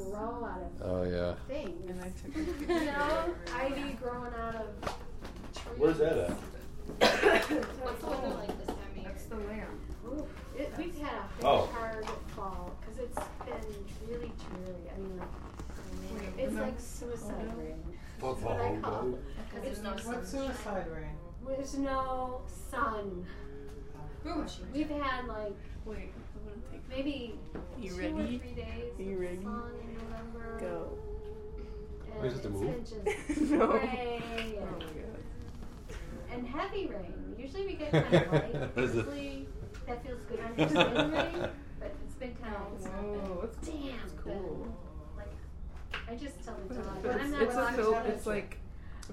grow out of Oh yeah. things. And I took a you know, ivy growing out of trees. Where's that at? What's the weather like this time of year? That's the lamp. Ooh, it, we've had a big Oh. hard fall because it's been really dreary. I mean, like, Wait, it's like suicide rain. Fuck That's what I all, call dude. it. Because there's no What's sunshine. suicide rain? There's no sun. Ooh, We've had like Wait, I'm gonna take. Maybe You two or ready? three days You of ready? sun in November. Go. And Wait, is it the it's move? No. gray Oh and, my god. and heavy rain. Usually we get kind of light. What is it? Usually that feels good on your skin rain, but it's been kind of oh, Whoa, that's damn that's been, cool. Like I just tell the dog, but but it's, I'm not it's a allowed to fil- tell It's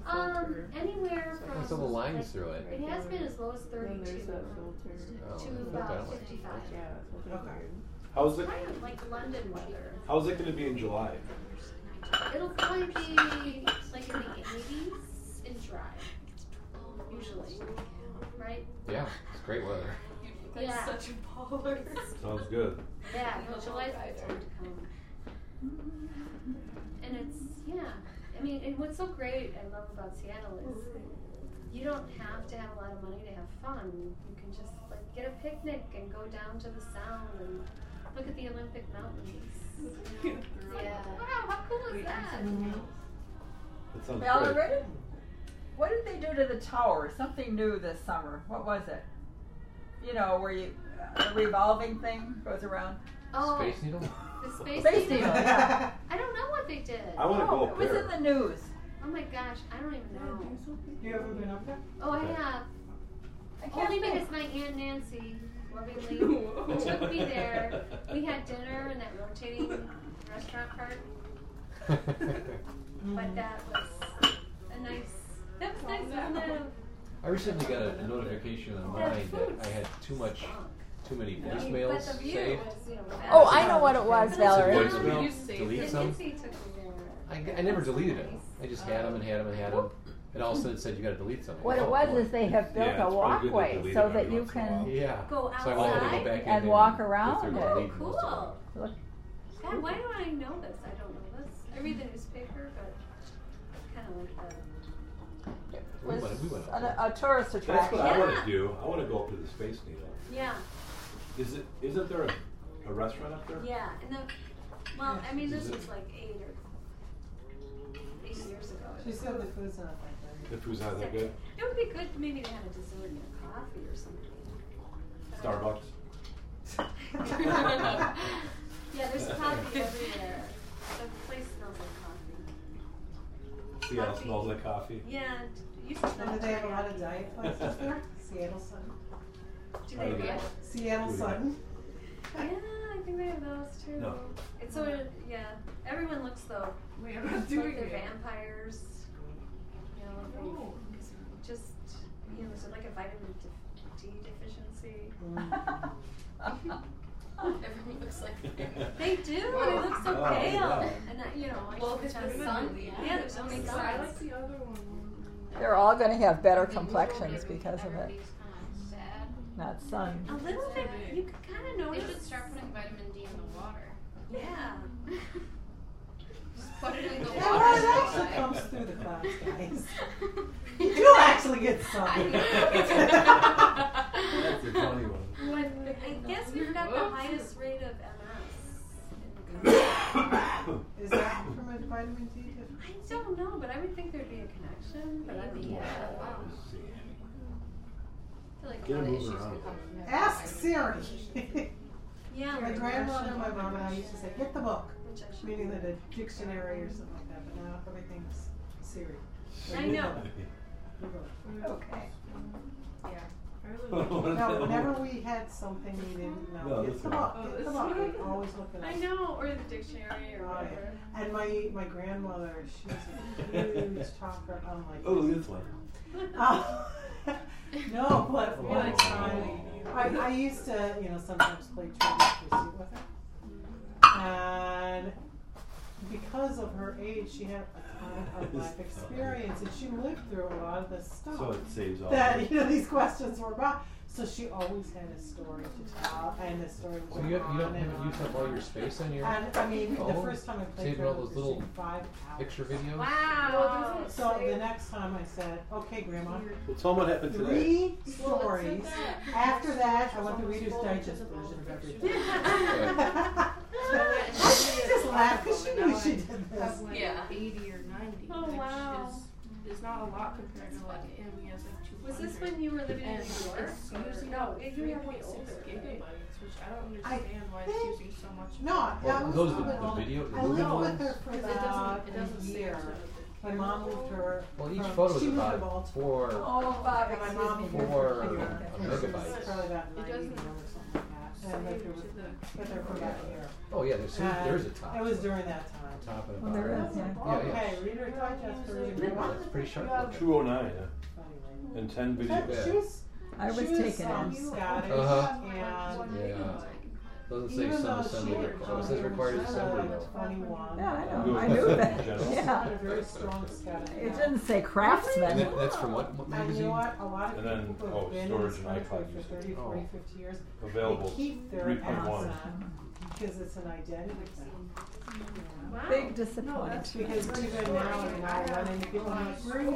the- like um filter. anywhere from There's little lines like, through it. It has been as low as Then there's 32 that filter. Oh, to filter about that way. 55. Yeah, filter Okay. weird. How's it? Kind of like London weather. How's it going to be in July? It'll probably be like in the 80s and dry, usually, right? Yeah, it's great weather. That's Yeah. such a baller. Sounds good. Yeah, No, no, July's either. the time to come. And it's yeah. I mean, and what's so great I love about Seattle is mm-hmm. you don't have to have a lot of money to have fun. You can just like get a picnic and go down to the Sound and look at the Olympic Mountains. Yeah. Wow, how cool is Wait, that? That sounds Well, great. already? What did they do to the tower? Something new this summer. What was it? You know, where you the revolving thing goes around. Oh, Space Needle? the space, Space needle. Needle, yeah. I don't know what they did. I want to Oh, go up it was in the news. Oh my gosh, I don't even know. You ever been up there? Oh, I have. I can't Only think. because my aunt Nancy lovingly took me there. We had dinner in that rotating restaurant cart, but that was a nice. That was nice oh, to live. I recently got a, a notification on oh, That mine that I had too much, too many I mean, voicemails but the view saved. was, you know, Oh. I know what it was, Valerie. it's Voicemail, You delete some. Nancy took me there. I, I never deleted them. I just had them and had them and had them, and all of a sudden it said you got to delete something. What it was boy. is they have built Yeah, a it's probably good to walkway delete so it that every you once in a can. Yeah. Go So I wanted to outside go back in and there walk go around through and it. delete most of Cool. look. God, why do I know this? I don't know this. I read the newspaper, but it's kind of like that. them. was We went, we went up a, there. a tourist That's attraction. what I want to do. I want to go up to the Space Needle. Yeah, Is it? Isn't there a, a restaurant up there? yeah. And the, well, I mean, this Is it- was like eight or eight years ago. She said the food's not that great. The food's not that good. It would be good maybe to have a dessert and a coffee or something. Starbucks. yeah, there's coffee everywhere. The place smells like coffee. Seattle Coffee. smells like coffee. Yeah, it used to And do they have a lot of diet places there? Seattle Sun. Do How do they they- what? Seattle Sun. Yeah, I think they have those too. No. It's sort of yeah. Everyone looks though. Wait, I'm not doing they're it. vampires. You know, No. just you know, is it like a vitamin D deficiency? Mm. Everyone looks like They do. They look so Oh, pale. yeah. And that, you know, I Well, switch if on there's sun. sun, Yeah, yeah. there's so many I like suns. the other one. They're all going to have better complexions because of it, everybody's kinda sad. Not sun. A little bit. You could kind of They notice. should start putting vitamin D in the water. Yeah. Just put it in the Yeah, water. well, it actually comes through the clouds, guys. You do actually get sun. That's a funny one. But I guess we've got the highest rate of MS in the country. Is that from a vitamin D? deficiency? I don't know, but I would think there'd be a connection. But I don't know. Yeah, wow. I feel like Get a lot him of issues around. could come from that. Ask Siri. Yeah, my like grandmother, Russian my mom, and I used to say, get the book. Which I should Meaning that a dictionary or something like that, but now everything's Siri. I know. Okay. Yeah. I really What is No, whenever we had something we didn't know, No, get this the book, Oh, get the book, one? we always look it up. I know, or the dictionary or Oh, yeah. whatever. And my, my grandmother, she's a huge talker, unlike Oh, this one. Uh, no, but Oh. one time, I, I used to, you know, sometimes play Trivial Pursuit with her. And because of her age, she had a ton of life experience and she lived through a lot of this stuff. So it saves all. that, you know, these questions were about. So she always had a story to tell, and the story was So you, you don't and haven't used up all your space on your And I mean, the Oh, first time I played saving her all was those little five hours. picture videos? Wow. So the next time I said, okay, Grandma, Well, tell them what happened today. three stories. After that, I want the Reader's Digest version of everything. she just laughed because she knew she did this. Like Yeah. 80 or 90, Oh, wow. is, is not a lot compared to like him. He has like 200. Was this when you were living in New York? it's or- using No, you were way 3.6 older, right? gigabytes, which I don't I understand why it's think- using so much. No, I Well, was those are with the- the video- the I lived moving with her ones? for Because it about doesn't, it doesn't a say year. My mom moved her. Well, each from- photo is she moved to about Baltimore. four. Oh, Bob, And my excuse mom me. moved Four her here. And she was megabytes. Probably about It ninety doesn't or something like that. And lived save with, with her for about a year. Oh yeah, there's And there's a top. It was during that time. top and a Well, bottom. there is, yeah. Yeah, yeah. Okay, Reader's Digest version. Well, that's pretty sharp looking. 209 Funny lady. and 10 videos. Yeah. She was, I was she was taken um, in. Scottish Uh-huh. and Yeah. Doesn't say even some though she assembly. had Oh, it says required assembly though. twenty-one. Yeah, I know. I knew that. General. She Yeah. had a very strong Scottish. It accent. didn't say And craftsman. that, that's from what, what And you magazine? know what? A lot of And then, people who oh, have been in storage this and country iCloud for usage. 30, Oh. 40, 50 years, Available they keep their 3.1. accent because it's an identity thing. Wow. Big disappointment. Because even now, you know, I run into people and I'm like, where are you,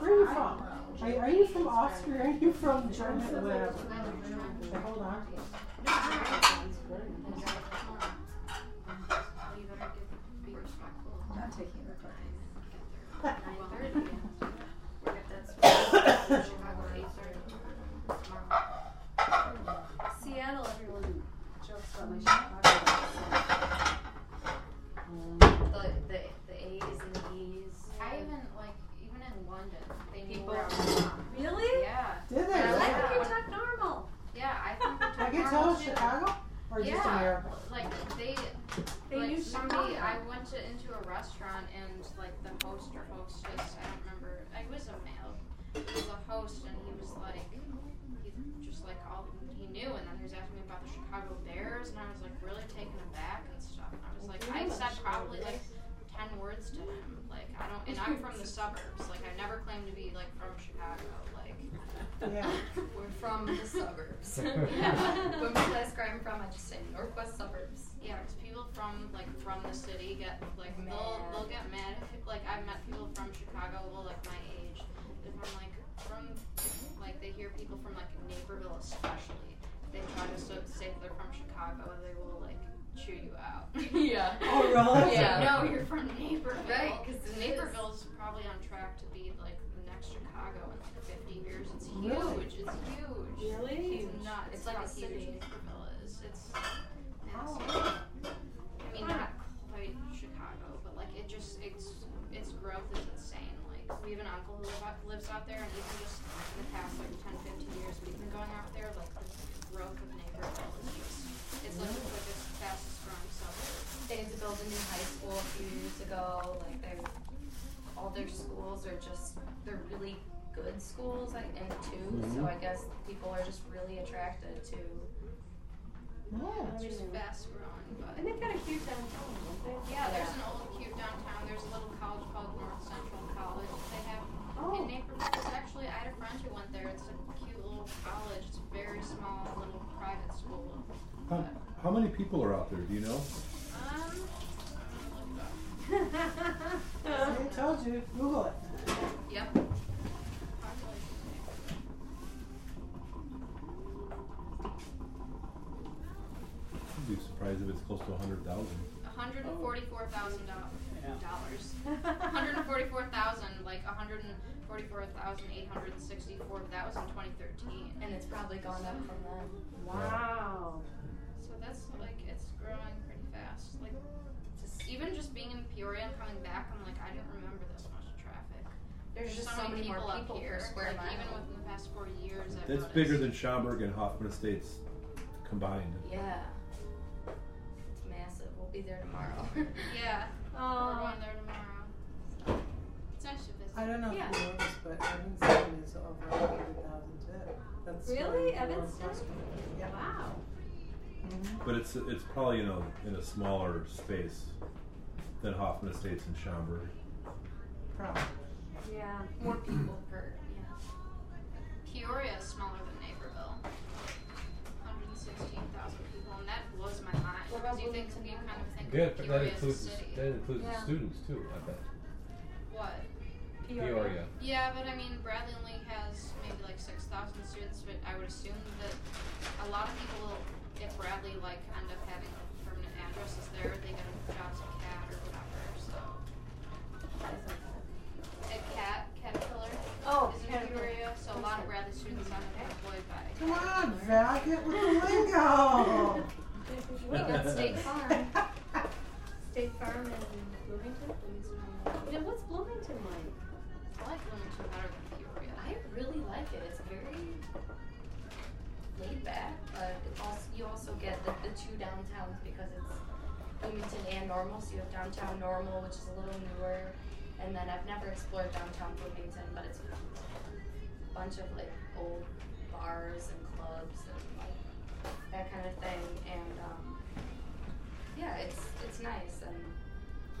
where are you from? Are, are you from Austria? Are you from Germany? Whatever. So hold on. You Thank you. Like all he knew, and then he was asking me about the Chicago Bears, and I was like really taken aback and stuff. And I was like, I said probably like ten words to him, like I don't, and I'm from the suburbs, like I never claimed to be like from Chicago, like. Yeah. We're from the suburbs. Yeah. when people ask where I'm from, I just say northwest suburbs. Yeah, because people from like from the city get like they'll they'll get mad. If, like I've met people from Chicago, well, like my age. If I'm like from like they hear people from like Naperville especially, they try to so, say that they're from Chicago, they will like chew you out. yeah. Oh, really? Yeah. No, you're from Naperville. Right, 'cause it is. Naperville's probably on track to be like the next Chicago in like 50 years. It's huge. Really? It's huge. Really? It's not. It's, It's like a huge city. Naperville is. It's Wow. massive. I mean, not quite Chicago, but like it just it's its growth is insane. Like we have an uncle who live out, lives out there, and even just in the past like 10, 15 years we've been going out there, like the growth of Naperville is just it's like the quickest, fastest growing suburb. They had to build a new high school a few years ago. Like they, all their schools are just they're really good schools, like and too. So mm-hmm. I guess people are just really attracted to. Yeah. It's just fast growing, but And they've got a cute downtown, don't they? Yeah, there's Yeah. an old cute downtown. There's a little college called North Central College. They have Oh. in Naperville. It's actually I had a friend who went there. It's a cute little college. It's a very small little private school. How, how many people are out there? Do you know? Um, I told you. Google it. yep. I'd be surprised if it's close to 100,000. One hundred and forty-four thousand dollars. One hundred and forty-four thousand, like one hundred and forty-four thousand eight hundred and sixty-four. That was in 2013. And it's probably gone up from then. Wow. So that's like it's growing pretty fast. Like just even just being in Peoria and coming back, I'm like I didn't remember this much traffic. There's just so many more up people here. per square like, mile. Even within the past four years, I've That's noticed. bigger than Schaumburg and Hoffman Estates combined. Yeah. It's be there tomorrow. Yeah, we're Oh. going there tomorrow. It's nice to visit. I don't know Yeah. if you know this, but Evanston is over a hundred thousand too. That's Really? where Evanston? Yeah. Wow. Mhm. But it's it's probably you know in a smaller space than Hoffman Estates and Schaumburg. Probably. Yeah. more people per. Yeah. Peoria is smaller than Yeah, but that Peoria includes the, city. that includes the students too. I bet. What? Peoria. Yeah, but I mean, Bradley only has maybe like six thousand students, but I would assume that a lot of people, if Bradley like end up having I've never explored downtown Bloomington, but it's a bunch of like old bars and clubs and like that kind of thing. And um, yeah, it's it's nice, and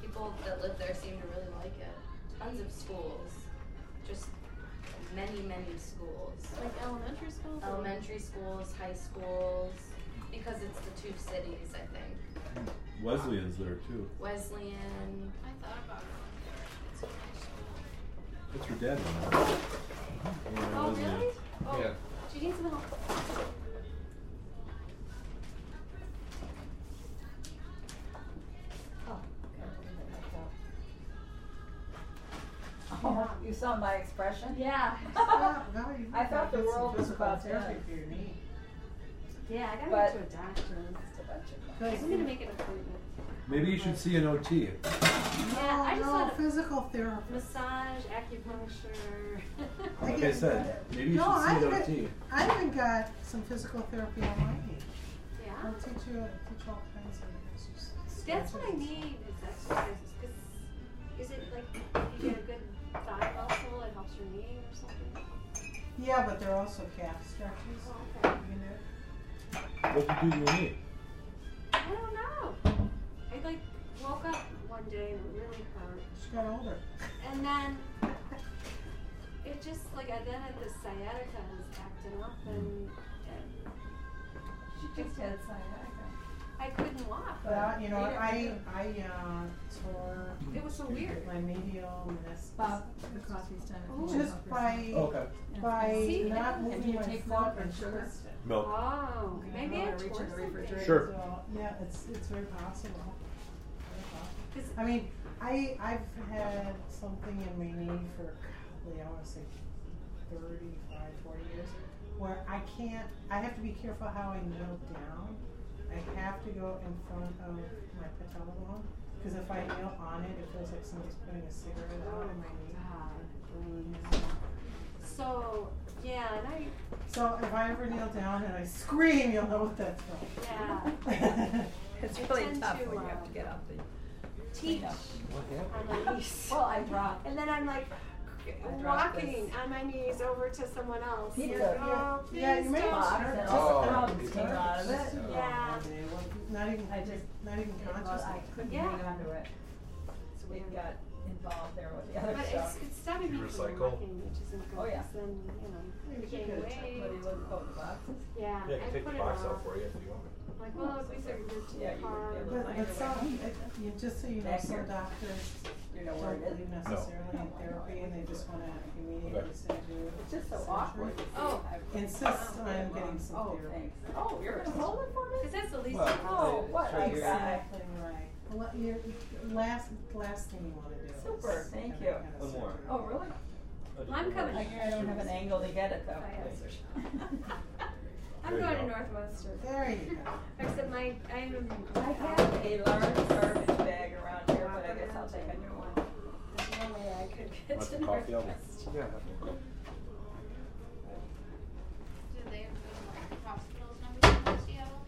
people that live there seem to really like it. Tons of schools, just many many schools. Like elementary schools? or- Elementary schools, high schools, because it's the two cities, I think. Wesleyan's there too. Wesleyan. I thought about going there. It's a nice school. What's your dad Oh, Wesleyan. really? Oh, Yeah. do you need some help? Oh, Oh, you saw my expression? Yeah. Val, Val, you I thought the get some world was physical about therapy Yeah, I gotta But- go to a doctor. Just a bunch of- Good. I'm gonna make an appointment. Maybe you should see an OT. Yeah, oh, I just no, want a physical therapy. massage, acupuncture. Like I said, maybe you No, should see an I OT. I even got some physical therapy on my knee. yeah. I'll teach you teach all kinds of exercises. That's what I need is exercises. Cause is it like if you get a good thigh muscle, it helps your knee or something? Yeah, but they're also calf stretches. Oh, okay. You can do. What'd you do to your knee? I don't know. I like woke up one day and it really hurt, She got older. and then it just like I then had the sciatica was acting up and, and She just had sciatica. I couldn't walk. But you know, Later, I I uh, tore It was so weird. my medial meniscus Bob, the coffee's done. Oh. just by Okay. by See, not moving my foot milk and or sugar? twist it. Milk. Oh, maybe I wanna reach in tore the something. refrigerator. Sure. So yeah, it's it's very possible. Very possible. 'Cause I mean, I I've had something in my knee for golly, I want to say 35, 40 years, where I can't. I have to be careful how I kneel down. I have to go in front of my patella bone because if I kneel on it, it feels like somebody's putting a cigarette out in my knee. So yeah, and I So if I ever kneel down and I scream, you'll know what that's from. yeah It's really tough to, when you have uh, to get up the. teach What happened? on my knees. Well, I dropped. And then I'm like I dropped walking on my knees over to someone else. Pizza. You're oh, Yeah, you please may don't. box start and just all the out. crumbs came out of it. Yeah. Not even, I just- not even conscious. I couldn't Yeah. hang on to it. So we got involved there with the other But stuff. it's, it's stopping me from recycle? walking, which isn't good. Oh, yeah. 'cause um, Then, you know, You you should gain get a check. weight. You the boxes? Yeah, Yeah, I I can take the box out for you if you want. Like, well, at least I can get to Yeah, the car. be able to But, find but some, it, you, just so you know, some doctors You know where don't it is? believe necessarily in therapy and they just wanna immediately Okay. send you. It's just so surgery. awkward. to see. Oh. I've- Insist on getting some Oh, therapy. thanks. Oh, you're gonna hold it for me? Because that's the least. Well, Oh, what Right a here. guy. Exactly right. Well, your last, last thing you wanna do is. Super, thank have you. that kind of One more. surgery. Oh, really? I'm coming. I, I don't have an angle to get it though. I have I'm There you going to. Northwestern. There you go. Except my, I'm. I have a large garbage bag around here, but I guess I'll take a new one. There's no way I could get Want to some coffee, Elvis? Northwestern. Yeah. Do they have like, hospitals in Seattle?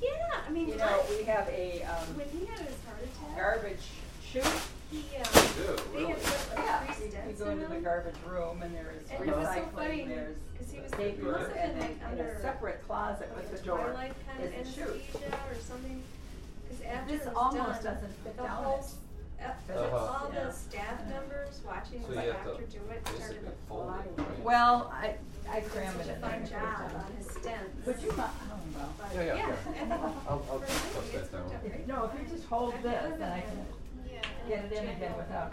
Yeah, I mean, You know, we have a, um, when he had his heart attack, garbage chute. He, um, Ew, they really? had put Yeah, like three you, you go into the garbage room and there's And it was so there's because he was, he paper, must have and been like in under a separate closet like with a the door twilight kind of is the chute. anesthesia or something. Because after This almost done, doesn't fit the down whole, it. Uh, uh-huh. all Yeah. the staff members watching So the you doctor do it started basically to fly. Well, I, I Did cram such it a in there. fine job on his stents. But you might, oh well. But Yeah, yeah, yeah, yeah. I think I'll, I'll for discuss him, that it's down. worked out this, then I can Yeah. Get it in again without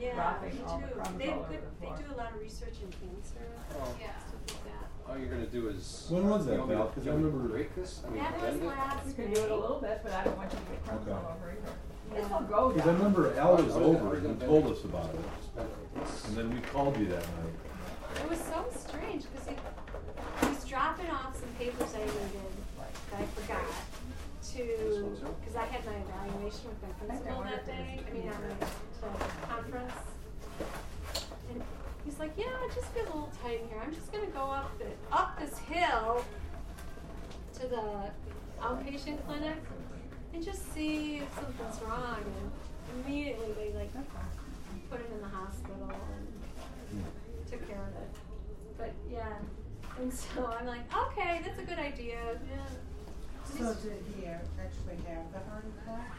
Yeah, dropping all the crumbs They all over could, the they do a lot of research in cancer, Oh. Yeah. stuff like that. All you're gonna do is. When was that, You want me Val? 'Cause I you want me remember- Break this? I mean, That was bend it? last You May. can do it a little bit, but I don't want you to get crumbs Okay. all over either. Yeah. This will go Because I remember Al was I was gonna- I over and he told us about it. Just bend it like this. And then we called you that night. It was so strange because he, he was dropping off some papers I needed that I forgot to, because I had my evaluation with my principal that if it was day. I mean, my the conference. And he's like, "Yeah, I just feel a little tight in here. I'm just gonna go up the up this hill to the outpatient clinic and just see if something's wrong." And immediately they like put him in the hospital and took care of it. But yeah, and so I'm like, okay, that's a good idea. Yeah. So did he actually have the heart attack?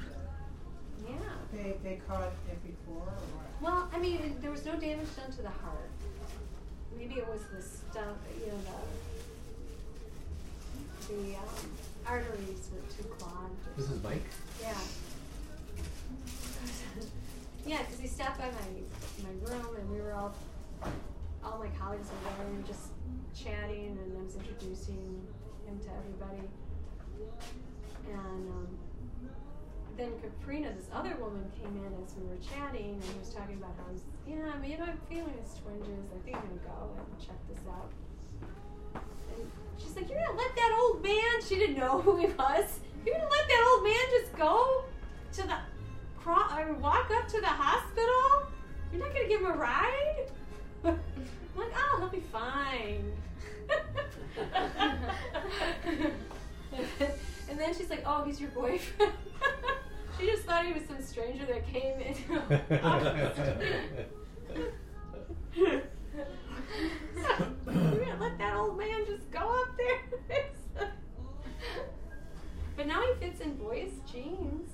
Yeah. They, they caught it before or what? Well, I mean, there was no damage done to the heart. Maybe it was the stuff, you know, the the um, arteries were too clogged. or This is. Mike? Yeah. yeah, because he stopped by my my room and we were all all my colleagues were there and just chatting and I was introducing him to everybody. And um, then Katrina, this other woman, came in as we were chatting and was talking about how yeah, I mean, you know, I'm feeling his twinges. I think I'm gonna go and check this out. And she's like, You're gonna let that old man, she didn't know who he was, you're gonna let that old man just go to the, crawl, or walk up to the hospital? You're not gonna give him a ride? I'm like, Oh, he'll be fine. and then she's like, Oh, he's your boyfriend. she just thought he was some stranger that came in. You're gonna let that old man just go up there? but now he fits in boys' jeans.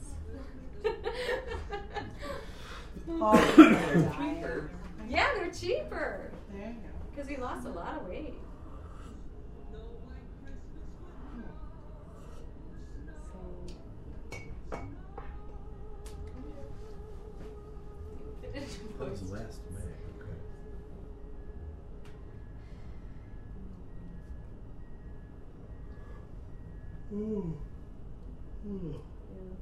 Oh, the diet. yeah, they're cheaper There you go. because he lost a lot of weight. That was boys' last May, okay. Ooh. Ooh. Yeah.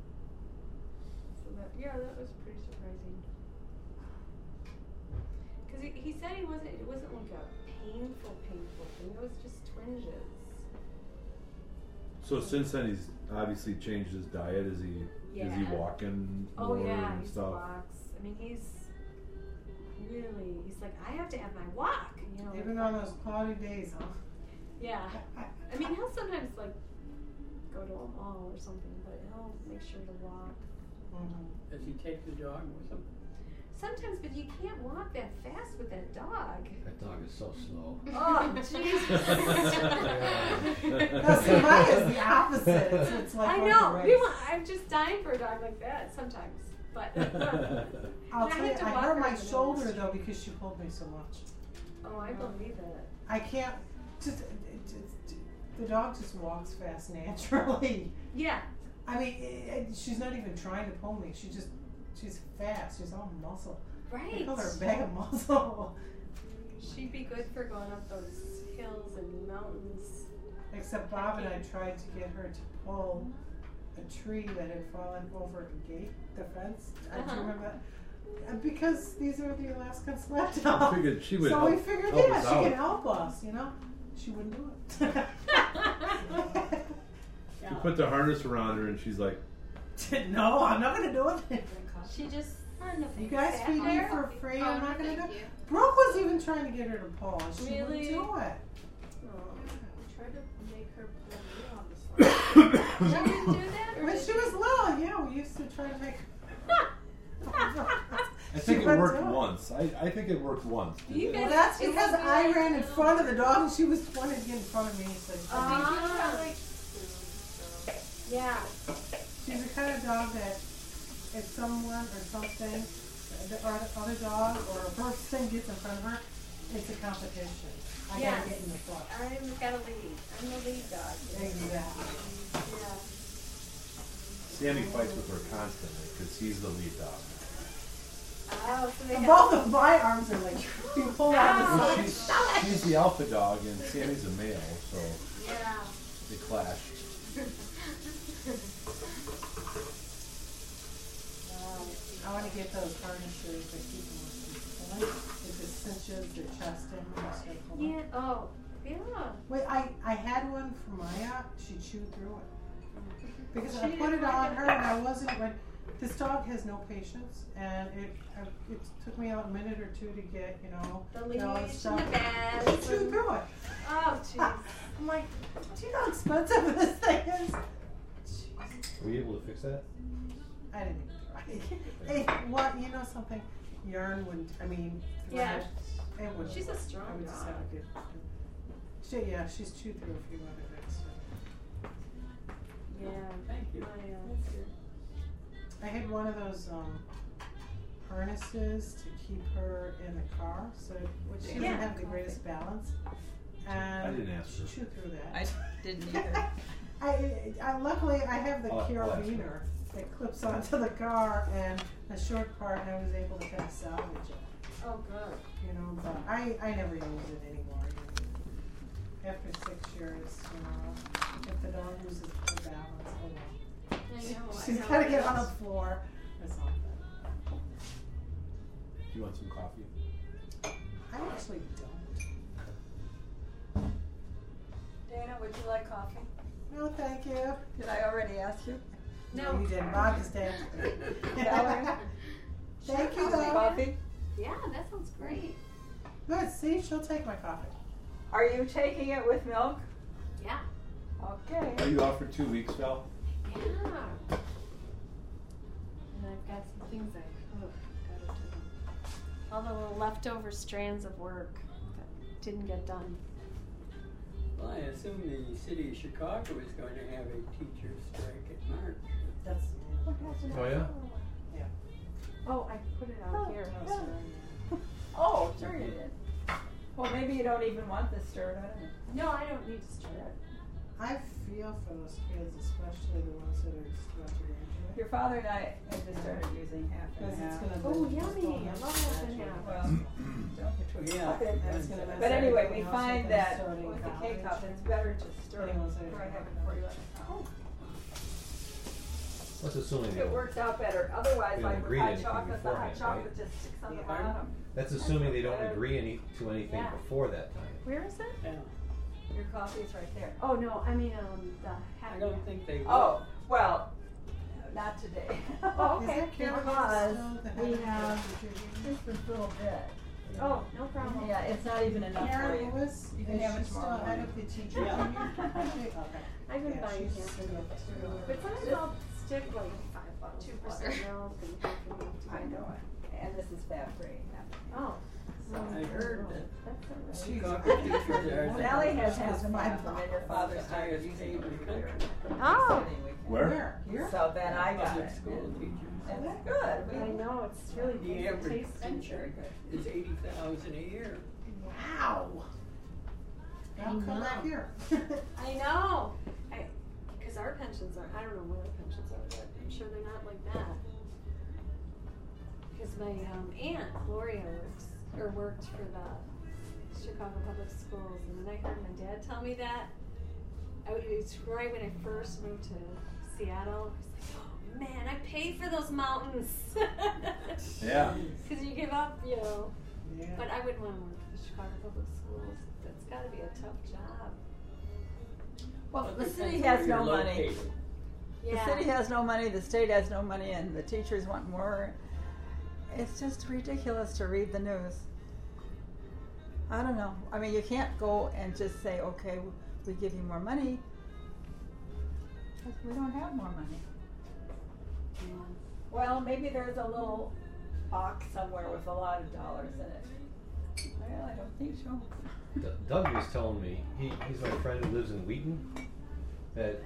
So that yeah, that was pretty surprising. Cause he, he said he wasn't it wasn't like a painful painful thing. It was just twinges. So since then, he's obviously changed his diet. Is he yeah. is he Yeah. walking Oh more yeah, and he stuff? walks. I mean he's really he's like I have to have my walk. You know. Even like- on those cloudy days, huh? yeah. I mean he'll sometimes like go to a mall or something, but he'll make sure to walk. Mhm. Does he take the dog with him? Sometimes, but you can't walk that fast with that dog. That dog is so slow. Oh, Jesus. Now, see, mine is the opposite. It's, it's like I know. to We want, I'm just dying for a dog like that sometimes. But I'll And I tell you, had to I walk hurt her my the shoulder nose. though because she pulled me so much. oh, I believe it. I can't. Just, it, it, it, the dog just walks fast naturally. Yeah. I mean, it, it, she's not even trying to pull me. She just, she's fast. She's all muscle. I Right. call her a bag of muscle. She'd be good for going up those hills and mountains. Except Bob and I tried to get her to pull a tree that had fallen over the gate, the fence. I Uh-huh. do remember that. Uh, Because these are the Alaskan sled I dogs. figured she would so help, we figured, help yeah, us she out. can help us, you know. She wouldn't do it. We put the harness around her, and she's like, no, I'm not gonna do it. She just. You guys feed me for free. Oh, I'm not gonna do it. Brooke was even trying to get her to pull. and She Really? wouldn't do it. Try to make her put you on the slide. She didn't do that? Or When did she was little, yeah, we used to try to make. I think it worked do it. once. I, I think it worked once. You guys- Well, that's because be I ran in front of the dog and she was wanting to get in front of me. So like food, so. Yeah. she's the kind of dog that if someone or something, the other other dog or a person gets in front of her, it's a competition. I Yes. gotta get in the front. I'm got a lead. I'm the lead dog. Exactly. Yeah. Sammy fights with her constantly because he's the lead dog. Oh, so they have. Both of my arms are like being pulled oh, out the Well, she's, she's the alpha dog and Sammy's a male, so Yeah. they clash. I want to get those harnesses that keep them with the It cinches the chest in you start pulling. Yeah. Oh, yeah. Wait, I, I had one for Maya. She chewed through it. Because I She put it on her and I wasn't ready. This dog has no patience, and it uh, it took me out a minute or two to get you know The all leash the and stuff. the bags. She chewed through it. Oh, jeez. I'm like, do you know how expensive this thing is? Were you able to fix that? I didn't even try. hey, what? You know something? Yarn wouldn't. I mean, Yeah. thread, It wouldn't. She's a work. strong I would just dog. have to get. She, yeah, she's chewed through a few other bits. So. Yeah. Thank you. My, uh. I had one of those um, harnesses to keep her in the car, so she doesn't Yeah. have the greatest balance. And I didn't ask she her. chewed through that. I didn't either. I, I luckily I have the I'll- I'll ask carabiner that clips onto the car and a short part, and I was able to kind of salvage it. Oh, good. You know, but I, I never use it anymore. After six years, you know, if the dog loses know. I She's know gotta get on the is. floor or something. Do you want some coffee? I actually don't. Dana, would you like coffee? No, thank you. Did I already ask you? No. you didn't. Bob just did. Thank you, Some though. Coffee? Yeah, that sounds great. Good. See, she'll take my coffee. Are you taking it with milk? Yeah. Okay. Are you out for two weeks, Val? Yeah. And I've got some things I oh, gotta do. All the little leftover strands of work that didn't get done. Well, I assume the city of Chicago is going to have a teacher's strike in March. That's. Oh, oh yeah. Yeah. Oh, I put it out oh, here. Oh, sorry. Oh, sure you did. Well, maybe you don't even want this stirred. I don't know. No, I don't need to stir it. I feel for those kids, especially the ones that are about to graduate. Your father and I have just started using half and Because it's half. gonna. Oh, be- yummy. I love half and half. Well, don't get too Yeah. excited. That's gonna mess But anyway, we find that with the college. K-cup, it's better to stir it Anyone's before I have it before you let oh. it out. Let's assuming they It works out better. Otherwise, They like don't with hot chocolate, the hot chocolate right? just sticks on the bottom. That's assuming they don't agree any to anything Yeah. before that time. Where is it? Yeah. Your coffee is right there. Oh no, I mean um the happy. I don't think they will. Oh, well, not today. Oh, okay. Because we head of the have just this little bit. Oh, no problem. Yeah, it's not even enough for Karen you. Lewis, You can have it she still tomorrow head morning. of the teacher Yeah. Okay. I've been Yeah, buying she's half good and half too. too. But sometimes I'll stick like five bottles Two percent. buttermilk and half and half I know it. And this is fat free. Oh. I heard that That's She's- coffee teachers are. Sally has She's half and my half, and your father The started highest using in the country. Oh. Where? Here? So then I got Public it. school and teachers. It's good. I know it's really The good. It average teacher is eighty thousand a year. Wow. Now come back here. I know. I, because our pensions are, I don't know what our pensions are, but I'm sure they're not like that. Because my um, aunt Gloria works or worked for the Chicago Public Schools, and then I heard my dad tell me that, I, w- it's right when I first moved to Seattle. I was like, oh man, I paid for those mountains. Yeah. Because you give up, you know. Yeah. But I wouldn't want to work for the Chicago Public Schools. That's got to be a tough job. Well, the city has you're no money. located. The city has no money, the state has no money, and the teachers want more. It's just ridiculous to read the news. I don't know. I mean, you can't go and just say, okay, we give you more money. 'cause we don't have more money. Well, maybe there's a little box somewhere with a lot of dollars in it. Well, I don't think so. D- Doug was telling me he, he's my friend who lives in Wheaton. That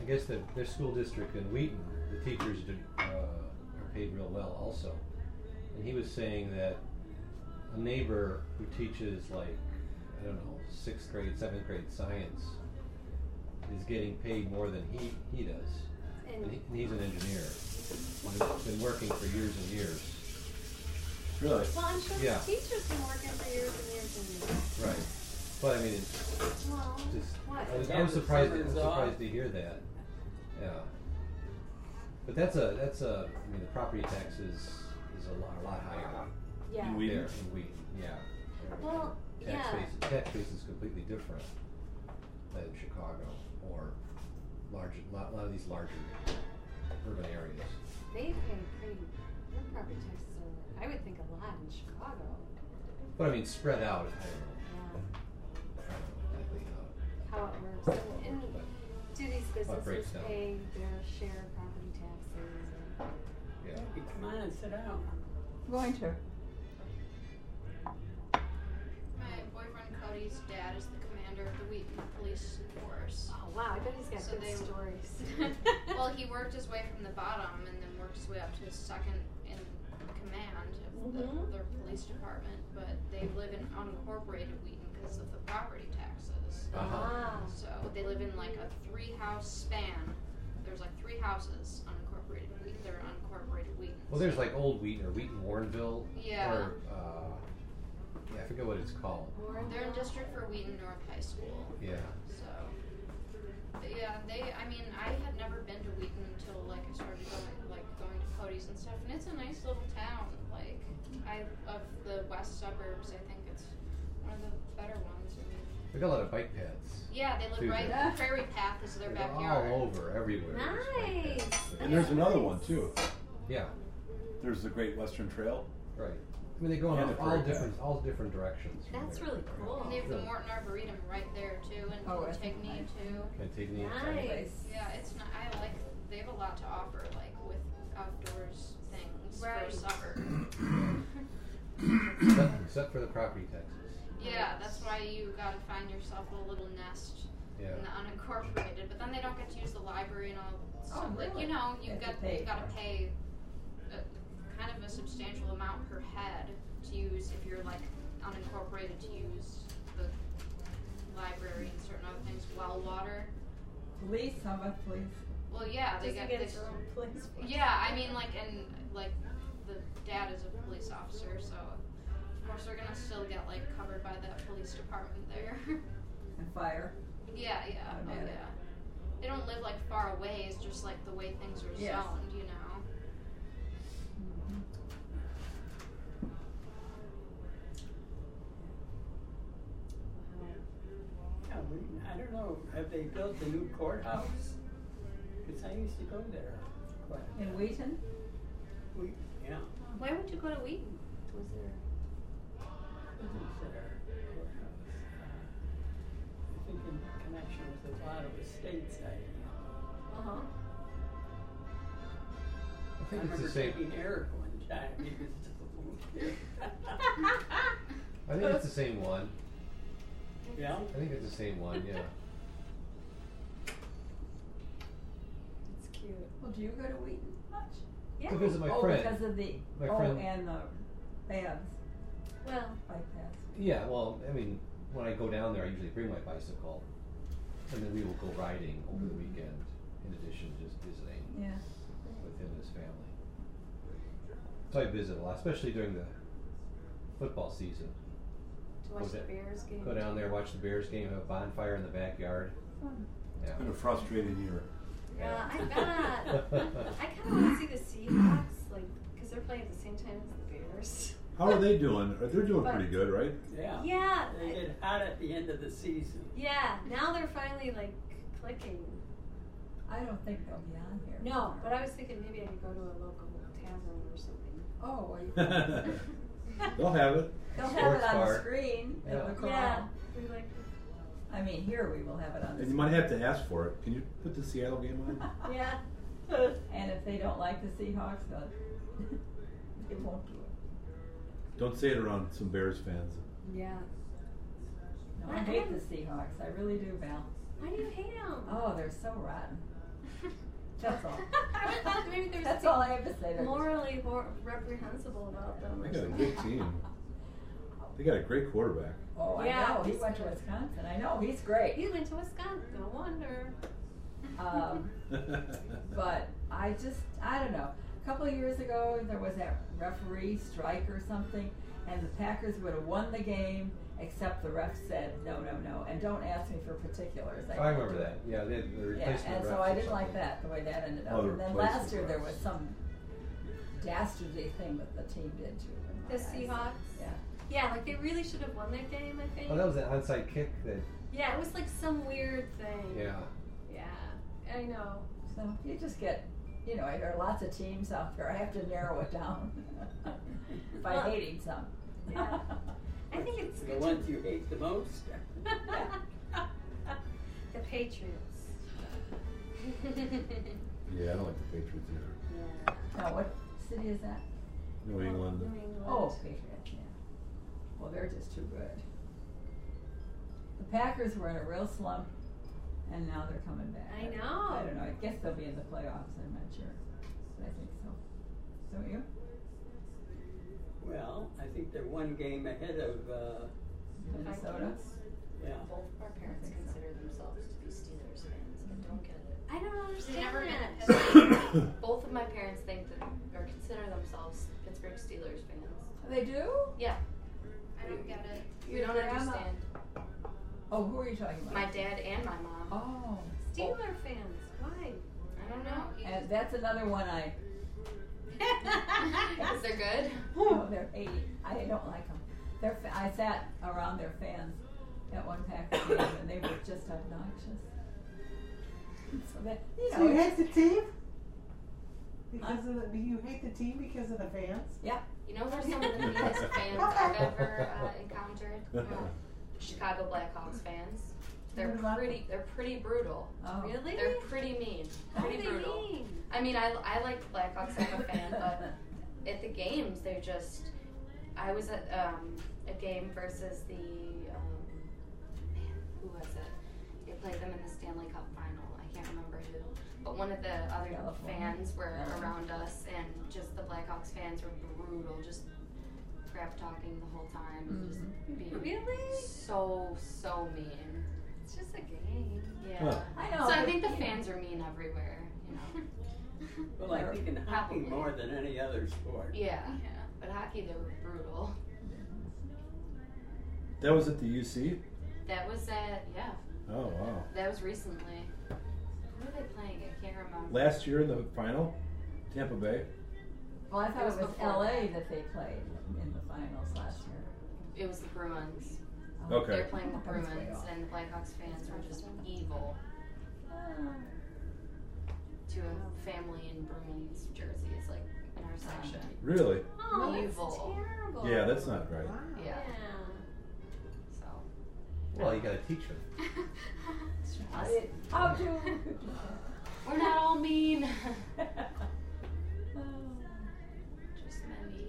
I guess that their school district in Wheaton, the teachers uh, are paid real well also. And he was saying that a neighbor who teaches like I don't know sixth grade, seventh grade science is getting paid more than he he does. and And he, and he's an engineer. Been, been working for years and years. Really? well, I'm sure Yeah. the teacher's been working for years and years and years. Right. But I mean, it's Well, just. what? I was, I was surprised. I was summer's off. surprised to hear that. Yeah. But that's a that's a. I mean, the property tax is is a lot a lot higher Yeah. In Wheaton? there in Wheaton. Yeah. Well, tax yeah. base tax base is completely different than Chicago or large lot, a lot of these larger urban areas. They pay pretty. Their property taxes are. I would think a lot in Chicago. But I mean, spread out. I don't know. Yeah. I don't know exactly how. How it works. And, and do these Well, it breaks businesses pay their share of property taxes? And, yeah. Come on and sit down. I'm Going to. My boyfriend Cody's dad is the commander of the Wheaton Police Force. oh wow! I bet he's got So good they- stories. well, he worked his way from the bottom and then worked his way up to his second in command of the, Mhm. their police department. But they live in unincorporated Wheaton because of the property taxes. Uh-huh. Ah. So they live in like a three-house span. There's like three houses unincorporated Wheaton. They're unincorporated Wheaton. Well, there's like Old Wheaton or Wheaton Warrenville. Yeah. Or uh, yeah, I forget what it's called. They're in district for Wheaton North High School. Yeah. So, but yeah, they. I mean, I had never been to Wheaton until like I started going, like going to Cody's and stuff, and it's a nice little town. Like, I of the west suburbs, I think it's one of the better ones. I mean, They got a lot of bike paths. yeah, they live right. good. The Prairie Path is their They're backyard. all over, everywhere. there's Nice. paths. And there's another one too. Yeah. There's the Great Western Trail. Right. I mean, they go in And all, the all Prairie Path. different, all different directions. from That's there. really cool. And they have the Morton Arboretum right there too, and Oh, that's Cantigny nice. too. Antigone. Nice. Yeah, it's not. I like. They have a lot to offer, like with outdoors things Right. for summer. Except, except for the property taxes. Yeah, that's why you gotta find yourself a little nest Yeah. in the unincorporated. But then they don't get to use the library and all oh, stuff. Oh, Like really? you know, you They have got to pay you gotta for it. pay a, kind of a substantial amount per head to use if you're like unincorporated to use the library and certain other things. Well water. Police, how about police? Well, yeah, they Just get this. their own place. Yeah, I mean, like, and like the dad is a police officer, so of course they're gonna still get like covered by that police department there. And fire. yeah, yeah, oh yeah. They don't live like far away. It's just like the way things are Yes. zoned, you know. Yeah, we, I don't know, have they built the new courthouse? Cause I used to go there quite, In Wheaton? we, yeah, Why would you go to Wheaton? Was there? it was there, courthouse. Uh, I think in connection with a lot of estates I, Uh huh. I I think it's the same. Eric one time, he was still I think it's the same one. Yeah? I think it's the same one. Yeah. It's cute. Well, do you go to Wheaton much? Yeah. To visit my oh, friend. because of the, My oh, friend- and the paths, Well, bike paths. Yeah. Well, I mean, when I go down there, I usually bring my bicycle, and then we will go riding over the mm-hmm. weekend. In addition to just visiting Yeah. With him and his family. So I visit a lot, especially during the football season. to watch Go the da- Bears game. Go down there, watch the Bears game, have a bonfire in the backyard. Fun. Yeah. It's been a frustrating year. Yeah, I bet. I kind of want to see the Seahawks, like, because they're playing at the same time as the Bears. How are they doing? Uh, they're doing But- pretty good, right? Yeah. Yeah. They get hot at the end of the season. Yeah. Now they're finally like clicking. I don't think they'll be on here. No, but I was thinking maybe I could go to a local tavern or something. Oh, well, you They'll have it. They'll have Sports it on bar. the screen Yeah. at the corral. Yeah. We like. I mean, here we will have it on the And you might have to ask for it. Can you put the Seattle game on? Yeah. And if they don't like the Seahawks, they'll, they won't do it. Don't say it around some Bears fans. Yeah. No, I I- hate the Seahawks. I really do, Val. Why do you hate them? Oh, they're so rotten. That's all. I would thought maybe there's That's all I have to say. Morally more reprehensible about them. They got a something. good team. They got a great quarterback. Oh, I Yeah, know. He went to. Wisconsin. I know. He's great. He went to Wisconsin. No wonder. Um, but I just, I don't know. A couple of years ago, there was that referee strike or something, and the Packers would have won the game, except the ref said no, no, no, and don't ask me for particulars. I remember that. Yeah, they had the Yeah, replacement and so I didn't like that the way that ended up. Oh, the and then last year there was some dastardly thing that the team did to in The eyes. Seahawks? Yeah. Yeah, like they really should have won that game, I think. Oh, that was an onside kick that. yeah, it was like some weird thing. Yeah. Yeah, I know. So you just get, you know, there are lots of teams out there. I have to narrow it down by Well, hating some. yeah. I think it's The good ones you hate the most. the Patriots. Yeah, I don't like the Patriots either. Yeah. now, what city is that? New England. New England. Oh, Patriots, yeah. Well, they're just too good. The Packers were in a real slump, and now they're coming back. I know. I don't know. I guess they'll be in the playoffs. I'm not sure, but I think so. Don't you? Well, I think they're one game ahead of, uh, Minnesota. yeah. Both of our parents consider themselves to be Steelers fans. I don't get it. I don't understand never that. Both of my parents think that or consider themselves Pittsburgh Steelers fans. They do? Yeah, I don't get it. we Your don't grandma- understand. Oh, who are you talking about? My dad and my mom. Oh, Steeler fans. Why? I don't know. and that's another one I. Because they're good. Oh, they're eight. I don't like them. They're. Fa- I sat around their fans at one Packer game, and they were just obnoxious. So that you know. So you hate the team? Because of the, you hate the team because of the fans? yeah. You know who some of the meanest fans I've ever uh, encountered? Chicago Blackhawks fans. They're What about pretty. They're pretty brutal. Oh. Really? They're pretty mean. what do Pretty they brutal. mean? I mean, I, I like Blackhawks. I'm a fan, but at the games, they're just. I was at um, a game versus the. Um, man, who was it? They played them in the Stanley Cup final. I can't remember who. But one of the other California? fans were Oh. around us, and just the Blackhawks fans were brutal, just crap talking the whole time. and Just being Really? so, so mean. It's just a game. Yeah. Huh. I know. So I think the fans are mean everywhere, you know. Well, I think in hockey Probably. more than any other sport. Yeah. Yeah. But hockey, they were brutal. That was at the UC. That was at yeah. Oh wow! That was recently. Who were they playing? I can't remember. Last year in the final, Tampa Bay. Well, I thought It it was was, L.A. that. that they played in the finals last year. It was the Bruins. Okay. They're playing the That was way Bruins, and the Blackhawks fans were just evil Ah. to a family in Bruins jerseys, like in our section. Really? Oh, that's Evil. terrible. Yeah, that's not right. Wow. Yeah. So. Well, you gotta teach them. How to? We're not all mean. Just many.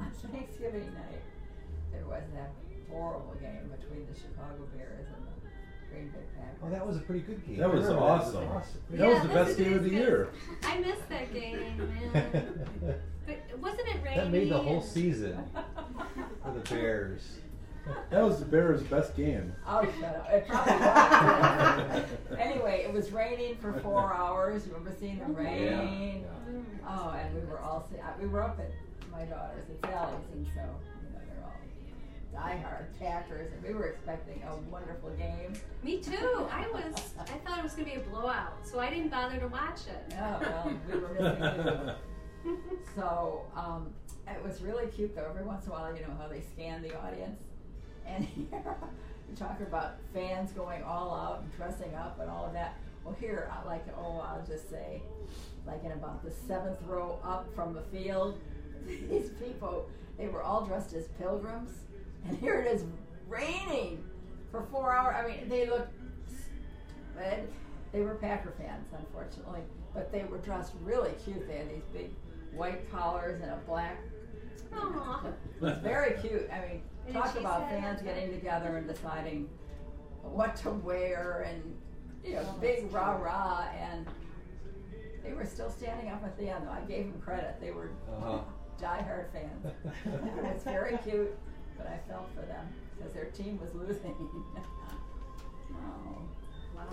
On Thanksgiving night, there was that horrible game between the Chicago Bears and the Green Bay Packers. Oh, that was a pretty good game. That was remember awesome. That was awesome. That was the best game of the year. I missed that game, man. but wasn't it rainy? that made the whole season for the Bears. That was the Bears' best game. Oh, shut up. It probably was. anyway, it was raining for four hours. You remember seeing the rain? Yeah. Oh, and we were all, uh, we were up at my daughter's, at Sally's, and so, diehard Packers, and we were expecting a wonderful game. Me too. I was. I thought it was gonna be a blowout, so I didn't bother to watch it. Oh, well, we were missing. So um, it was really cute though. Every once in a while, you know how they scan the audience, and here you talk about fans going all out and dressing up and all of that. Well, here, I like oh, I'll just say, like in about the seventh row up from the field, these people they were all dressed as pilgrims, and here it is raining for four hours. I mean, they looked stupid. They were Packer fans, unfortunately, but they were dressed really cute. They had these big white collars and a black. Aw. It was very cute. I mean, And talk about said- fans getting together and deciding what to wear and you know, Oh, big rah rah, and they were still standing up at the end. I gave them credit. They were Uh-huh. diehard fans. it was very cute, but I felt for them because their team was losing. Oh, Wow.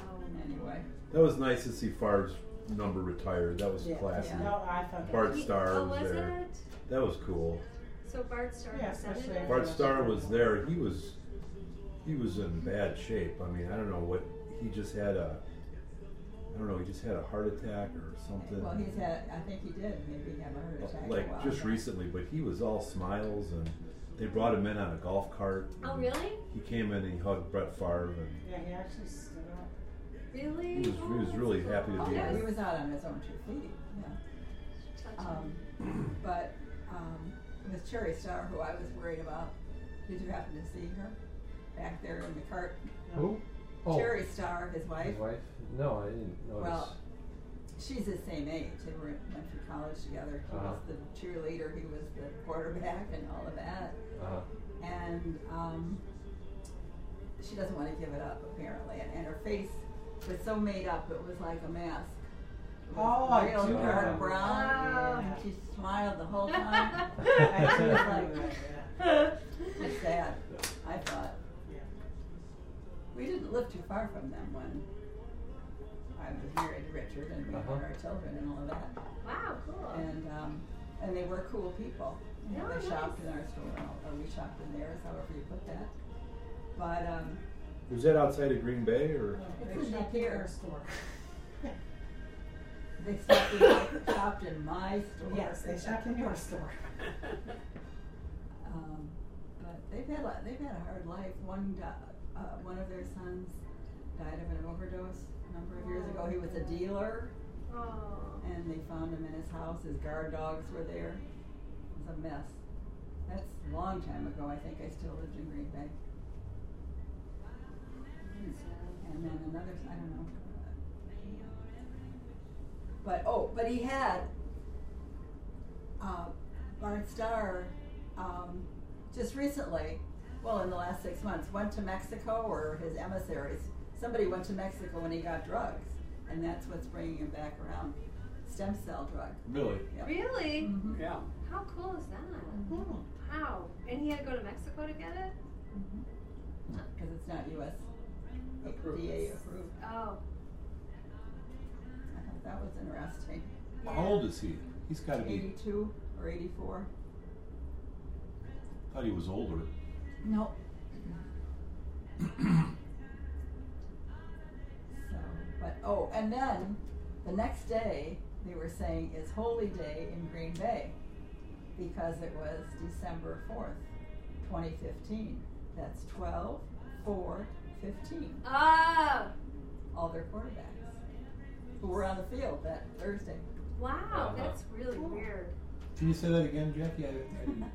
anyway. That was nice to see Favre's number retired. That was Yeah. classy. Yeah. No, I thought that Bart was- He- Starr oh, was was there. it? That was cool. So Bart Starr Yeah, presented especially it? Bart Starr was there. He was he was in bad shape. I mean, I don't know what he just had a I don't know. He just had a heart attack or something. Well, he's had, I think he did maybe have a heart uh, attack. a like while just ago. recently, but he was all smiles and they brought him in on a golf cart. Oh, really? He came in and he hugged Brett Favre and Yeah, he actually stood up. Really? he was he was really happy to Oh, be yeah, he there. was out on his own two feet, yeah. Touching. Um, but um, Miss Cherry Starr, who I was worried about, did you happen to see her back there in the cart? Who? Oh, Cherry Starr, his wife. his wife? No, I didn't notice. Well, she's the same age. They were went through college together. He Uh-huh. was the cheerleader. He was the quarterback, and all of that. uh, And um, she doesn't want to give it up apparently. And, and her face was so made up; it was like a mask. It was Oh, I real do dark brown, Yeah. and she smiled the whole time. I do was remember like, that, it's sad. I thought yeah. we didn't live too far from them when I was married to Richard, and we Uh-huh. had our children and all of that. wow, cool. And um, and they were cool people. You know, Oh, they shopped in our store, or we shopped in theirs, however you put that. But um, Was that outside of Green Bay or? It's They in shopped the our store. they shopped in, my, shopped in my store. Yes, they shopped in your store. Um, but they've had a, they've had a hard life. One di- uh, one of their sons died of an overdose a number of years ago. He was a dealer, and they found him in his house. His guard dogs were there. It was a mess. That's a long time ago. I think I still lived in Green Bay. And then another, I don't know. But oh, but he had uh, Bart Starr um, just recently, well, in the last six months, went to Mexico or his emissaries. Somebody went to Mexico and he got drugs, and that's what's bringing him back around. Stem cell drug. Really? Yep. Really? Mhm. Yeah. How cool is that? Hmm. Wow. And he had to go to Mexico to get it? Because it's not U.S. Approved. DA approved. Oh. I thought that was interesting. How old is he? He's got to be. 82 or 84. Thought he was older. No. so, but oh, and then the next day they were saying is Holy Day in Green Bay because it was December 4th, 2015. That's 12, 4, 15. Oh. All their quarterbacks who were on the field that Thursday. Wow. That's really Cool. weird. Can you say that again, Jackie? I, I didn't.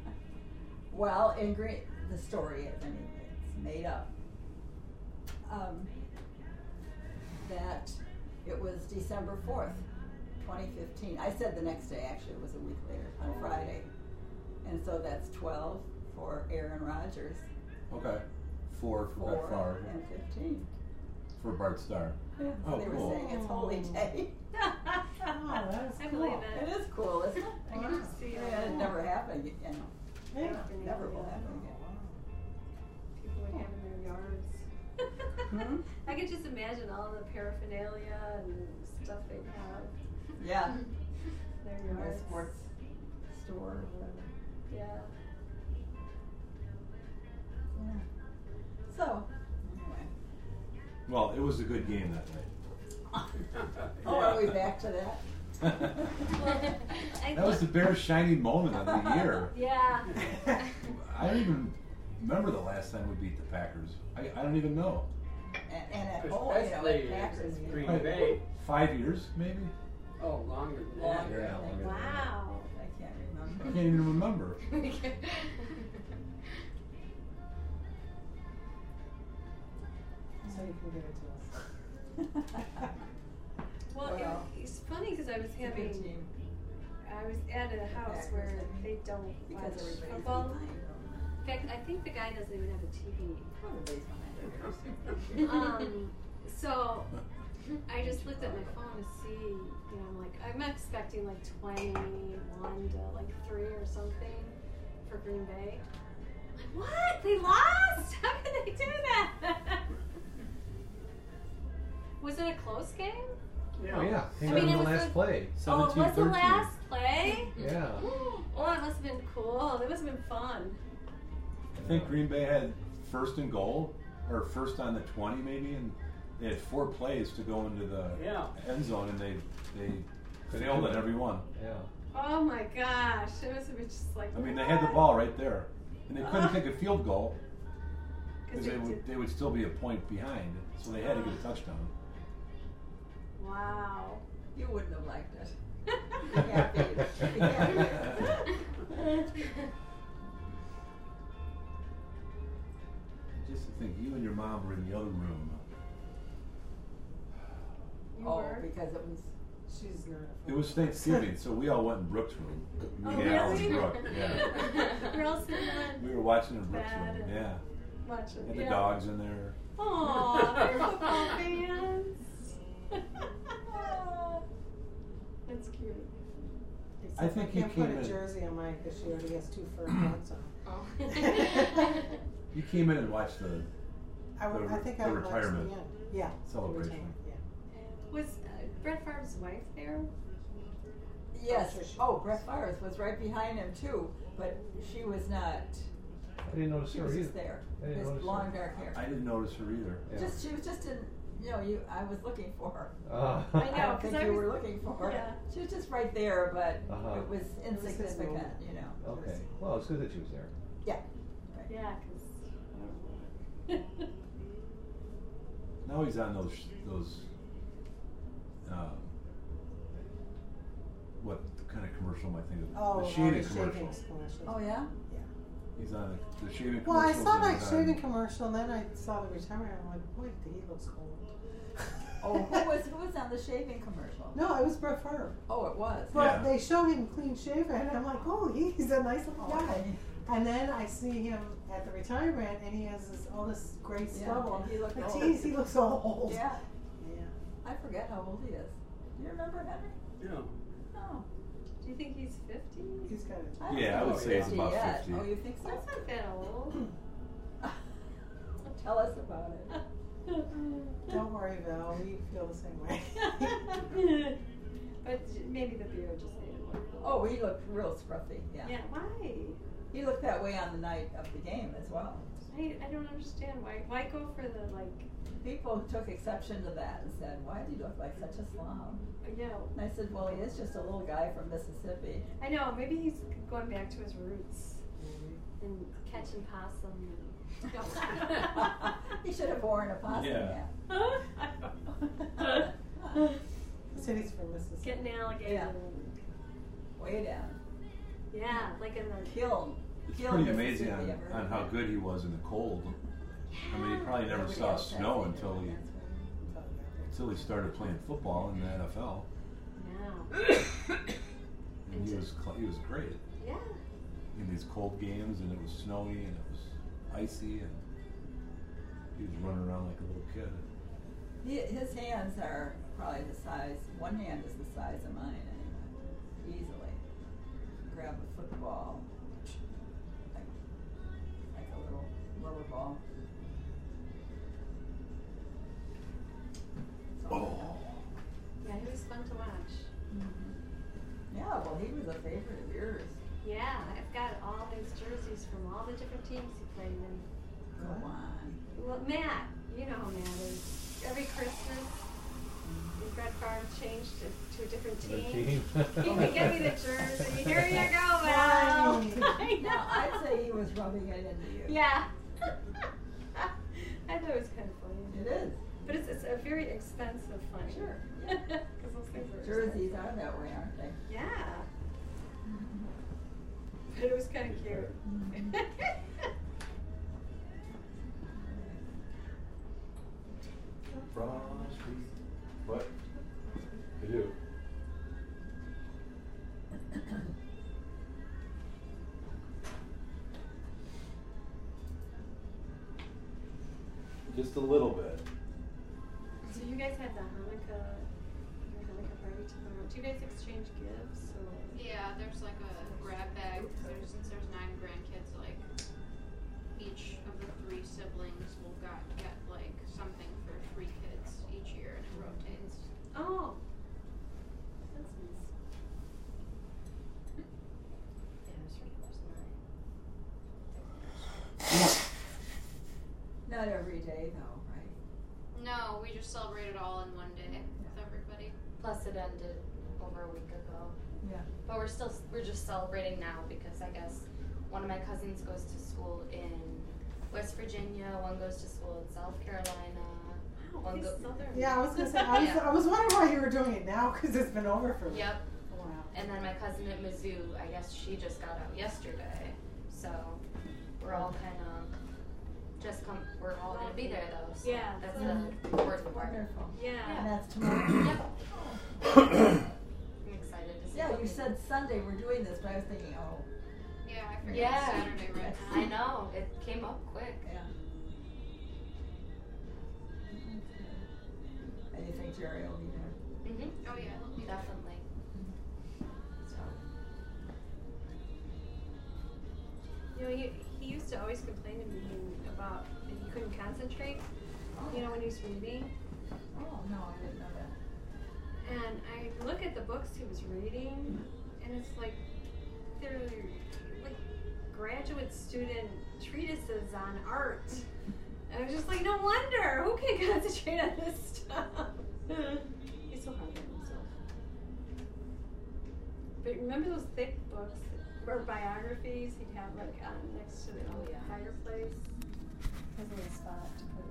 well, in Green, the story is, I mean, it's made up. Um, that it was December 4th, 2015. I said the next day, actually, it was a week later, on Friday. And so that's 12 for Aaron Rodgers, Okay. Four for Brett Favre. and 15. For Bart Starr. Yeah, so Oh, they cool. were saying it's Holy Day. Oh, that is I cool. believe it it. is cool, isn't it? I can just see Yeah, it. it never happened, you know. Yeah. Can Never will happen again. Hmm? I could just imagine all the paraphernalia and stuff they'd have. Yeah. in Their In their sports store or whatever. Yeah. Yeah. So, anyway. Well, it was a good game that night. Oh, are we back to that? I that was the Bears' shining moment of the year. Yeah. I don't even remember the last time we beat the Packers. I, I don't even know. And, and at home, you know, Especially at Packers, Green know, Bay. Five years, maybe? Oh, longer than that. longer, Yeah, longer. Wow. I can't remember. I can't even remember. So you can give it to us. Well, it- it's funny because I was It's a good having. I was at a house where they don't Because watch everybody's football. Behind them. In fact, I think the guy doesn't even have a TV. Everybody's behind them. um, so I just looked at my phone to see, you know, I'm like, I'm expecting like 21 to like 3 or something for Green Bay. I'm like, what? They lost? How can they do that? Was it a close game? Oh yeah, came I mean, in it the was last the- play. Oh, it was the last play? Yeah. Oh, it must have been cool. It must have been fun. I think Green Bay had first and goal, or first on the 20 maybe, and they had four plays to go into the Yeah. end zone, and they they Couldn't failed at every one. Yeah. Oh my gosh. It must have been just like. I mean, they had the ball right there, and they couldn't uh-huh. kick a field goal because they they would they would still be a point behind, so they had to get a touchdown. Wow. You wouldn't have liked it. You can't Just to think, you and your mom were in the other room. You Oh, were? because it was. She's not. It was Thanksgiving, so we all went in Brooke's room. Oh, Me and oh, Al really? and Brooke, yeah. We're all sitting on We were watching in Brooke's room, and- yeah. watching. And the yeah. dogs in there. Aw, they're football fans. That's cute. I think I can't put came a in- jersey on mine because she already has two fur coats on. Oh. You came in and watched the I, The- I think the I would watch retirement. Yeah. celebration. retirement, Yeah. Was uh, Brett Favre's wife there? Yes. Oh, sure, sure. Oh, Brett Favre was right behind him too, but she was not. I didn't notice She her was either. just there. I didn't With notice long her. dark hair. I didn't notice her either. Yeah. Just she was just in. You know, you. I was looking for her. Uh, I I know, don't 'cause think you was- were looking for her. yeah. She was just right there, but Uh-huh. it was was his insignificant. You know. okay. Well, it's good that she was there. Yeah. Yeah, because. Now he's on those those. Um, what kind of commercial am I thinking of? Oh, the shaving commercial. Oh yeah. Yeah. He's on the, the shaving commercial. Well, I saw that shaving commercial, and then I saw the retirement. I'm like, boy, he looks old. Oh, who was who was on the shaving commercial? No, it was Brett Favre. Oh, it was. But Yeah. they show him clean shaven, and I'm like, oh, he's a nice looking Oh, guy. Okay. And then I see him at the retirement, and he has this, all this great Yeah, stubble. he looked like, old. geez, he looks so old. Yeah. Yeah. I forget how old he is. Do you remember Henry? Yeah. Oh. Do you think he's 50? He's got a I don't Yeah, I would say he's 50 about yet. 50. Oh, you think so? That's not that old. Tell us about it. Don't worry, Val. We feel the same way. but maybe the beard just made him look old. Oh, he looked real scruffy. Yeah. Yeah, why? He looked that way on the night of the game as well. I, I don't understand. Why why go for the, like, People took exception to that and said, "Why do you look like such a slob?" you know, And I said, "Well, he is just a little guy from Mississippi." I know, maybe he's going back to his roots mm-hmm. and catching possum. he should have worn a possum Yeah. hat. City's from Mississippi. Getting alligator. Yeah. Way down. Yeah, like in the. Kiln. It's Kiln, pretty amazing on, on how good he was in the cold. I mean, he probably never Nobody saw snow until he until he started playing football in the NFL, Yeah. and he was he was great Yeah. in these cold games, and it was snowy and it was icy, and he was running around like a little kid. He, his hands are probably the size. One hand is the size of mine anyway. Easily. Grab a football. Like, like a little rubber ball. Oh. Yeah, he was fun to watch. Mm-hmm. Yeah, well, he was a favorite of yours. Yeah, I've got all his jerseys from all the different teams he played in. Go on. Well, Matt, you know how Matt is. Every Christmas, Brett Favre changed to, to a different team. team. He would give me the jersey. Here you go, Val. Fine. I know. No, I'd say he was rubbing it into you. Yeah. I thought it was kind of funny. It is. But it's, it's a very expensive funny. Sure. Because those things are Jerseys expensive. are that way, aren't they? Yeah. But it was kind of cute. Mm-hmm. Frosty. What? I do. Just a little bit. so you guys had the Hanukkah, your Hanukkah party tomorrow. Do you guys exchange gifts or? Yeah, there's like a grab bag. There's, since there's nine grandkids, like each of the three siblings will got Oh. That's nice. Not every day, though, right? No, we just celebrate it all in one day with everybody. Plus, it ended over a week ago. Yeah. But we're still we're just celebrating now because I guess one of my cousins goes to school in West Virginia, one goes to school in South Carolina, one These go- southern- Yeah, I was gonna say, I was, Yeah. I was wondering why you were doing it now, cause it's been over for Yep. a while. And then my cousin at Mizzou, I guess she just got out yesterday. So we're all kind of just come. We're all gonna be there though. So Yeah, that's so- the important part. Wonderful. Yeah. And that's tomorrow? Yep. I'm excited to see. Yeah, you said Sunday we're doing this, but I was thinking, oh, Yeah, I forgot Yeah. Saturday right I know it came up quick. yeah. And you think Jerry will be there? Mhm. Oh yeah, it'll be Definitely. So. You know, he, he used to always complain to me about that he couldn't concentrate. You know, when he was reading. Oh, no, I didn't know that. And I look at the books he was reading, and it's like they're like graduate student treatises on art. And I was just like, no wonder. Who can concentrate on this stuff? Hmm. He's so hard on himself. But remember those thick books or biographies he'd have like on next to the Oh, yeah. fireplace? Has a spot to put